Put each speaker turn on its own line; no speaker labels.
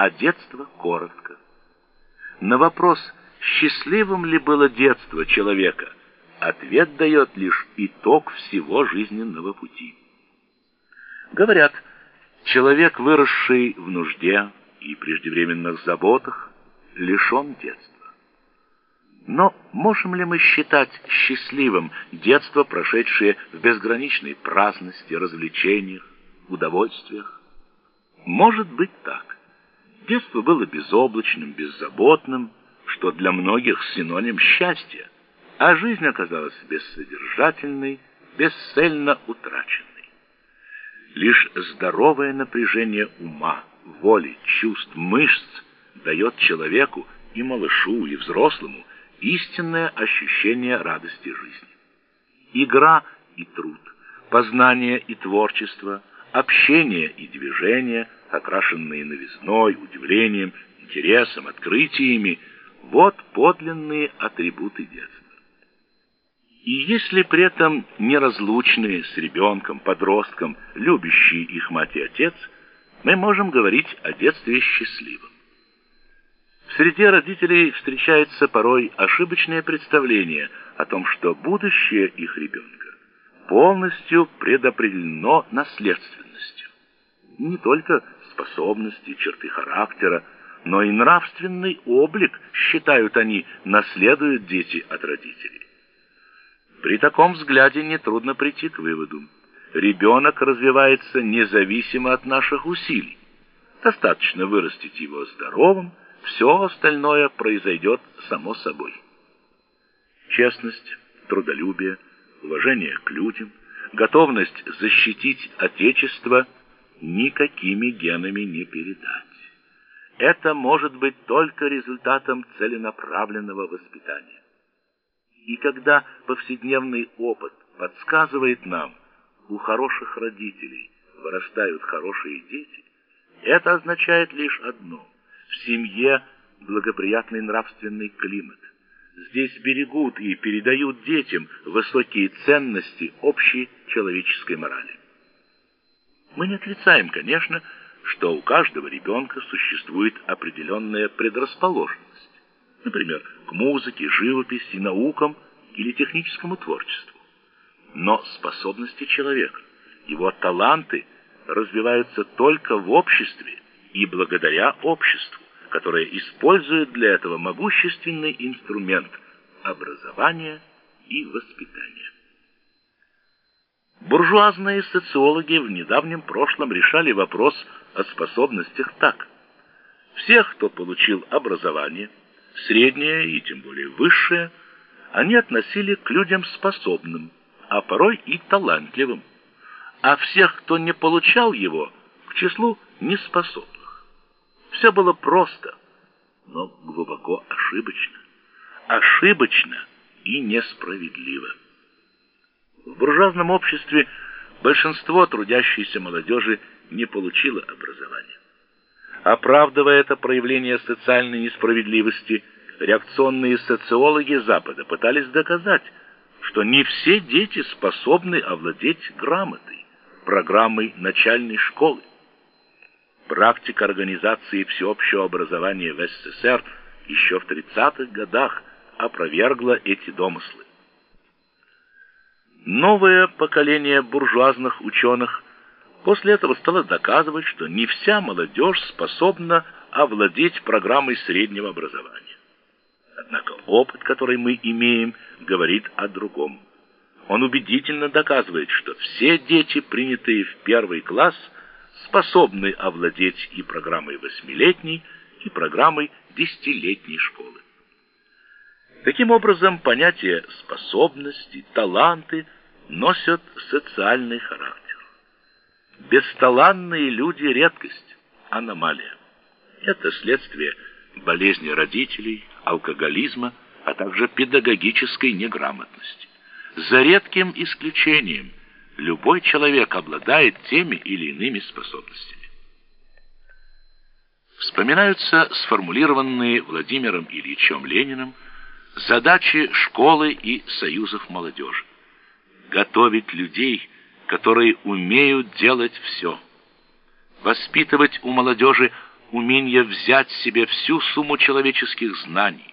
а детство коротко. На вопрос, счастливым ли было детство человека, ответ дает лишь итог всего жизненного пути. Говорят, человек, выросший в нужде и преждевременных заботах, лишен детства. Но можем ли мы считать счастливым детство, прошедшее в безграничной праздности, развлечениях, удовольствиях? Может быть так. Детство было безоблачным, беззаботным, что для многих синоним счастья, а жизнь оказалась бессодержательной, бесцельно утраченной. Лишь здоровое напряжение ума, воли, чувств, мышц дает человеку и малышу, и взрослому истинное ощущение радости жизни. Игра и труд, познание и творчество, общение и движение, окрашенные новизной, удивлением, интересом, открытиями – вот подлинные атрибуты детства. И если при этом неразлучные с ребенком, подростком, любящие их мать и отец, мы можем говорить о детстве счастливом. В среде родителей встречается порой ошибочное представление о том, что будущее их ребенка полностью предопределено наследственностью. Не только способности, черты характера, но и нравственный облик, считают они, наследуют дети от родителей. При таком взгляде нетрудно прийти к выводу. Ребенок развивается независимо от наших усилий. Достаточно вырастить его здоровым, все остальное произойдет само собой. Честность, трудолюбие, уважение к людям, готовность защитить Отечество никакими генами не передать. Это может быть только результатом целенаправленного воспитания. И когда повседневный опыт подсказывает нам, у хороших родителей вырастают хорошие дети, это означает лишь одно – в семье благоприятный нравственный климат. Здесь берегут и передают детям высокие ценности общей человеческой морали. Мы не отрицаем, конечно, что у каждого ребенка существует определенная предрасположенность, например, к музыке, живописи, наукам или техническому творчеству. Но способности человека, его таланты развиваются только в обществе и благодаря обществу, которое использует для этого могущественный инструмент образования и воспитания. Буржуазные социологи в недавнем прошлом решали вопрос о способностях так. Всех, кто получил образование, среднее и тем более высшее, они относили к людям способным, а порой и талантливым, а всех, кто не получал его, к числу неспособных. Все было просто, но глубоко ошибочно. Ошибочно и несправедливо. В буржуазном обществе большинство трудящейся молодежи не получила образования. Оправдывая это проявление социальной несправедливости, реакционные социологи Запада пытались доказать, что не все дети способны овладеть грамотой, программой начальной школы. Практика организации всеобщего образования в СССР еще в 30-х годах опровергла эти домыслы. Новое поколение буржуазных ученых – После этого стало доказывать, что не вся молодежь способна овладеть программой среднего образования. Однако опыт, который мы имеем, говорит о другом. Он убедительно доказывает, что все дети, принятые в первый класс, способны овладеть и программой восьмилетней, и программой десятилетней школы. Таким образом, понятия способности, таланты носят социальный характер. Бесталанные люди – редкость, аномалия. Это следствие болезни родителей, алкоголизма, а также педагогической неграмотности. За редким исключением любой человек обладает теми или иными способностями. Вспоминаются сформулированные Владимиром Ильичем Лениным задачи школы и союзов молодежи. Готовить людей – которые умеют делать все. Воспитывать у молодежи умение взять себе всю сумму человеческих знаний,